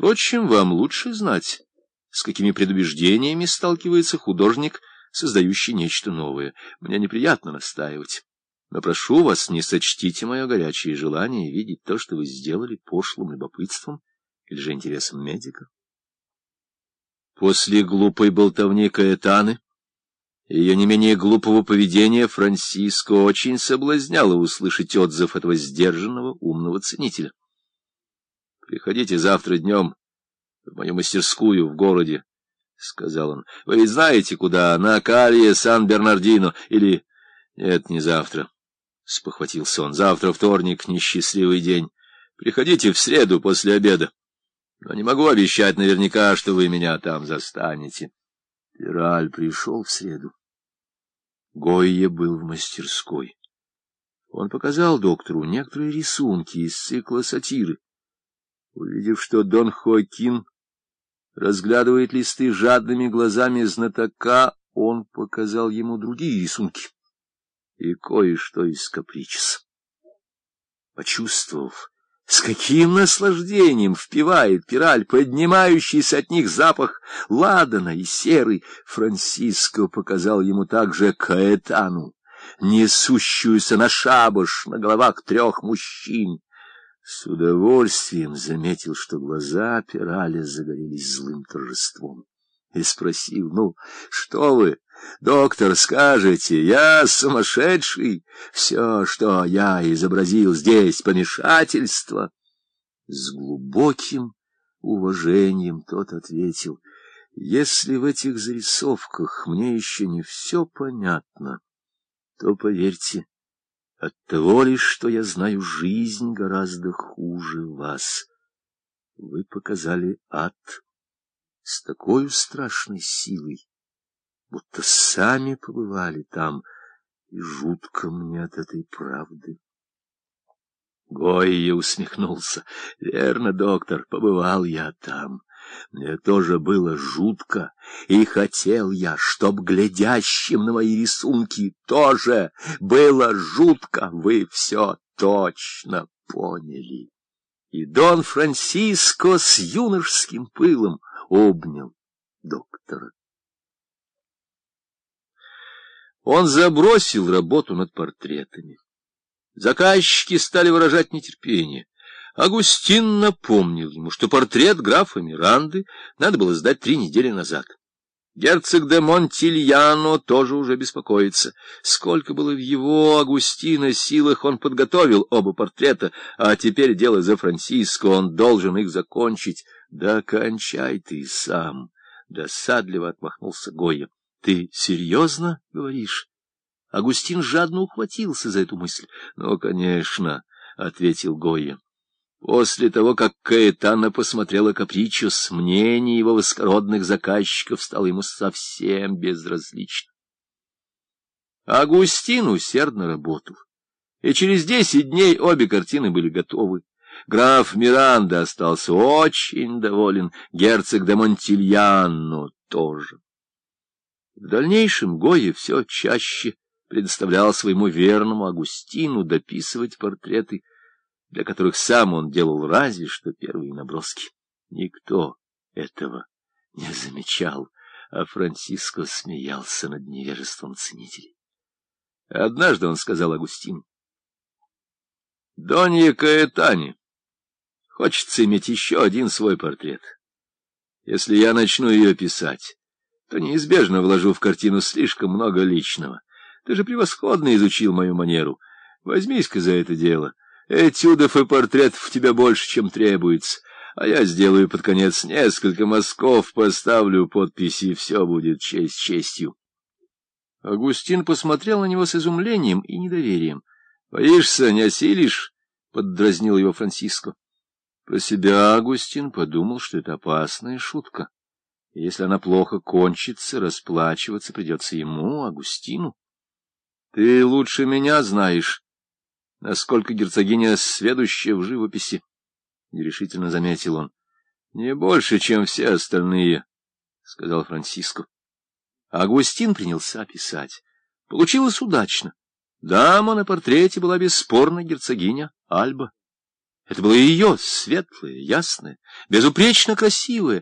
Впрочем, вам лучше знать, с какими предубеждениями сталкивается художник, создающий нечто новое. Мне неприятно настаивать. Но прошу вас, не сочтите мое горячее желание видеть то, что вы сделали пошлым любопытством или же интересом медика. После глупой болтовни Каэтаны ее не менее глупого поведения Франсиско очень соблазняло услышать отзыв этого сдержанного, умного ценителя. Приходите завтра днем в мою мастерскую в городе, — сказал он. — Вы ведь знаете, куда? На Калье Сан-Бернардино. Или... Нет, не завтра, — спохватился он. — Завтра вторник, несчастливый день. Приходите в среду после обеда. Но не могу обещать наверняка, что вы меня там застанете. Пираль пришел в среду. Гойе был в мастерской. Он показал доктору некоторые рисунки из цикла сатиры. Увидев, что Дон Хоакин разглядывает листы жадными глазами знатока, он показал ему другие рисунки и кое-что из капричес. Почувствовав, с каким наслаждением впивает пираль, поднимающийся от них запах ладана и серы, Франциско показал ему также Каэтану, несущуюся на шабаш на головах трех мужчин. С удовольствием заметил, что глаза Пираля загорелись злым торжеством, и спросил, ну, что вы, доктор, скажете, я сумасшедший, все, что я изобразил здесь, помешательство. С глубоким уважением тот ответил, если в этих зарисовках мне еще не все понятно, то, поверьте, от того лишь, что я знаю жизнь гораздо хуже вас. Вы показали ад с такой страшной силой, будто сами побывали там, и жутко мне от этой правды. Гойя усмехнулся. — Верно, доктор, побывал я там. Мне тоже было жутко, и хотел я, чтоб глядящим на мои рисунки тоже было жутко. Вы все точно поняли. И Дон Франциско с юношеским пылом обнял доктора. Он забросил работу над портретами. Заказчики стали выражать нетерпение. Агустин напомнил ему, что портрет графа Миранды надо было сдать три недели назад. Герцог де Монтильяно тоже уже беспокоится. Сколько было в его, Агустина, силах, он подготовил оба портрета, а теперь дело за Франциско, он должен их закончить. Да кончай ты сам, — досадливо отмахнулся Гойя. — Ты серьезно говоришь? Агустин жадно ухватился за эту мысль. — Ну, конечно, — ответил Гойя. После того, как Каэтана посмотрела Капричус, мнение его воскородных заказчиков стало ему совсем безразлично. Агустин усердно работал, и через десять дней обе картины были готовы. Граф Миранда остался очень доволен, герцог де Монтильяно тоже. В дальнейшем Гоя все чаще предоставлял своему верному Агустину дописывать портреты для которых сам он делал разве что первые наброски. Никто этого не замечал, а Франциско смеялся над невежеством ценителей. Однажды он сказал Агустину, «Донья Каэтани, хочется иметь еще один свой портрет. Если я начну ее писать, то неизбежно вложу в картину слишком много личного. Ты же превосходно изучил мою манеру. Возьмись-ка за это дело». Этюдов и портретов у тебя больше, чем требуется, а я сделаю под конец несколько мазков, поставлю подписи, все будет честь честью. Агустин посмотрел на него с изумлением и недоверием. — Боишься, не осилишь? — поддразнил его Франциско. Про себя Агустин подумал, что это опасная шутка. Если она плохо кончится, расплачиваться придется ему, Агустину. — Ты лучше меня знаешь, насколько герцогиня сведущая в живописи, — нерешительно заметил он. — Не больше, чем все остальные, — сказал Франциско. Агустин принялся писать. Получилось удачно. Дама на портрете была бесспорно герцогиня Альба. Это было ее, светлое, ясное, безупречно красивое,